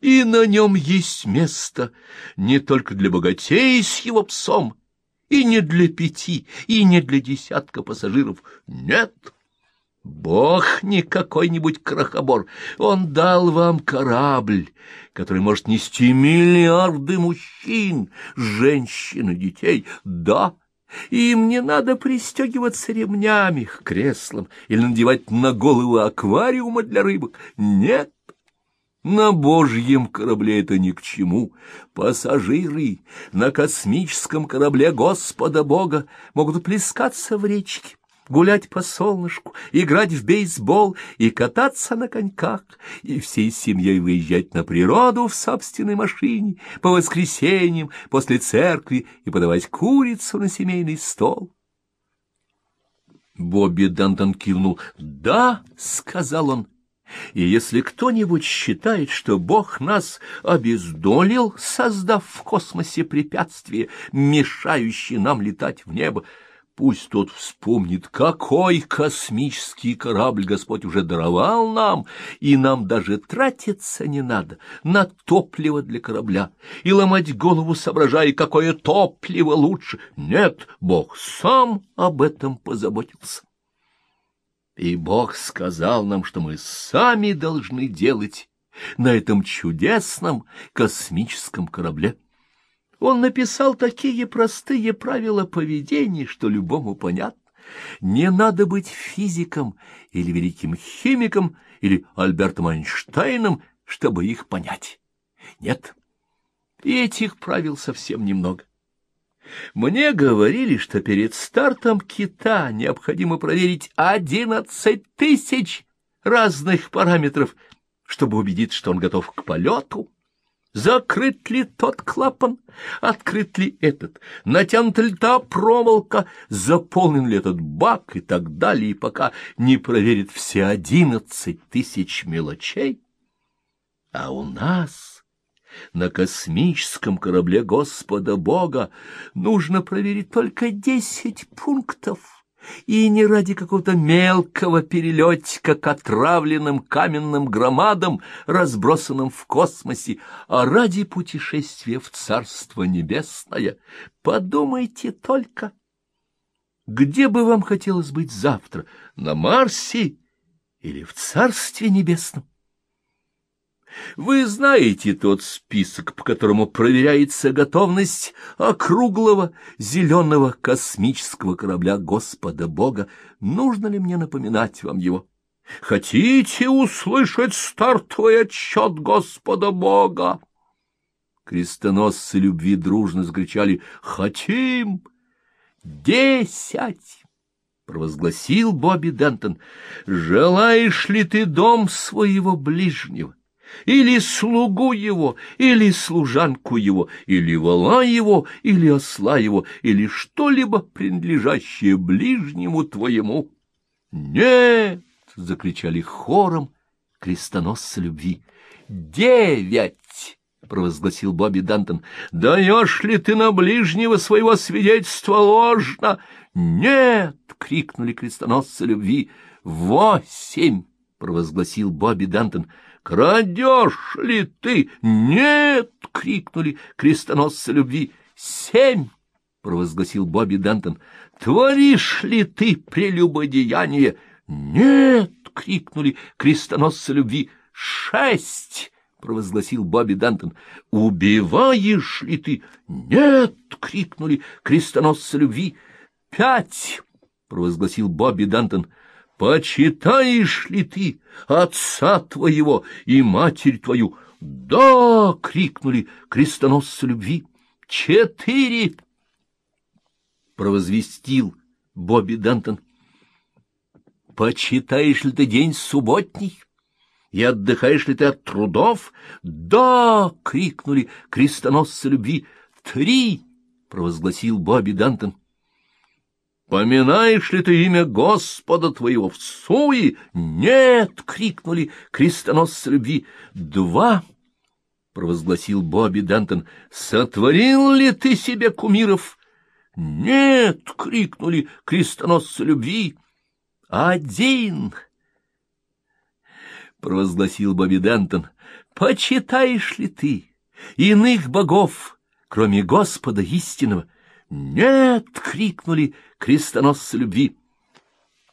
и на нем есть место не только для богатей с его псом, и не для пяти, и не для десятка пассажиров. Нет, Бог не какой-нибудь крохобор. Он дал вам корабль, который может нести миллиарды мужчин, женщин и детей. Да, им не надо пристегиваться ремнями к креслам или надевать на голову аквариума для рыбок. Нет, на божьем корабле это ни к чему. Пассажиры на космическом корабле Господа Бога могут плескаться в речке, гулять по солнышку, играть в бейсбол и кататься на коньках, и всей семьей выезжать на природу в собственной машине по воскресеньям после церкви и подавать курицу на семейный стол. Бобби Дантон кивнул. «Да», — сказал он, — и если кто-нибудь считает, что Бог нас обездолил, создав в космосе препятствие, мешающее нам летать в небо, пусть тот вспомнит, какой космический корабль Господь уже даровал нам, и нам даже тратиться не надо на топливо для корабля и ломать голову, соображая, какое топливо лучше. Нет, Бог сам об этом позаботился. И Бог сказал нам, что мы сами должны делать на этом чудесном космическом корабле. Он написал такие простые правила поведения, что любому понятно. Не надо быть физиком или великим химиком или Альбертом Эйнштейном, чтобы их понять. Нет, этих правил совсем немного. Мне говорили, что перед стартом кита необходимо проверить одиннадцать тысяч разных параметров, чтобы убедиться, что он готов к полету. Закрыт ли тот клапан, открыт ли этот, натянута ли та проволока, заполнен ли этот бак? И так далее, пока не проверит все одиннадцать тысяч мелочей. А у нас на космическом корабле Господа Бога нужно проверить только десять пунктов. И не ради какого-то мелкого перелетика к отравленным каменным громадам, разбросанным в космосе, а ради путешествия в Царство Небесное. Подумайте только, где бы вам хотелось быть завтра, на Марсе или в Царстве Небесном? Вы знаете тот список, по которому проверяется готовность округлого зеленого космического корабля Господа Бога. Нужно ли мне напоминать вам его? Хотите услышать стартовый отчет Господа Бога? Крестоносцы любви дружно закричали «Хотим!» «Десять!» — провозгласил Бобби Дентон. «Желаешь ли ты дом своего ближнего?» Или слугу его, или служанку его, или вола его, или осла его, или что-либо принадлежащее ближнему твоему. «Нет!» — закричали хором крестоносцы любви. «Девять!» — провозгласил Бобби Дантон. «Даешь ли ты на ближнего своего свидетельства ложно?» «Нет!» — крикнули крестоносцы любви. «Восемь!» — провозгласил Бобби Дантон. «Крадешь ли ты?» «Нет!» — крикнули крестоносцы любви. «Семь!» — провозгласил Бобби Дантон. «Творишь ли ты прелюбодеяние?» «Нет!» — крикнули крестоносцы любви. «Шесть!» — провозгласил Бобби Дантон. «Убиваешь ли ты?» «Нет!» — крикнули крестоносцы любви. «Пять!» — провозгласил Бобби Дантон. «Почитаешь ли ты отца твоего и матерь твою?» «Да!» — крикнули крестоносцы любви. «Четыре!» — провозвестил Бобби Дантон. «Почитаешь ли ты день субботний?» И отдыхаешь ли ты от трудов? Да! — крикнули крестоносцы любви. Три! — провозгласил Бобби Дантон. Поминаешь ли ты имя Господа твоего в суе? Нет! — крикнули крестоносцы любви. Два! — провозгласил Бобби Дантон. Сотворил ли ты себе кумиров? Нет! — крикнули крестоносцы любви. Один! — провозгласил Бобби Дантон. почитаешь ли ты иных богов, кроме Господа истинного? Нет, крикнули крестоносцы любви.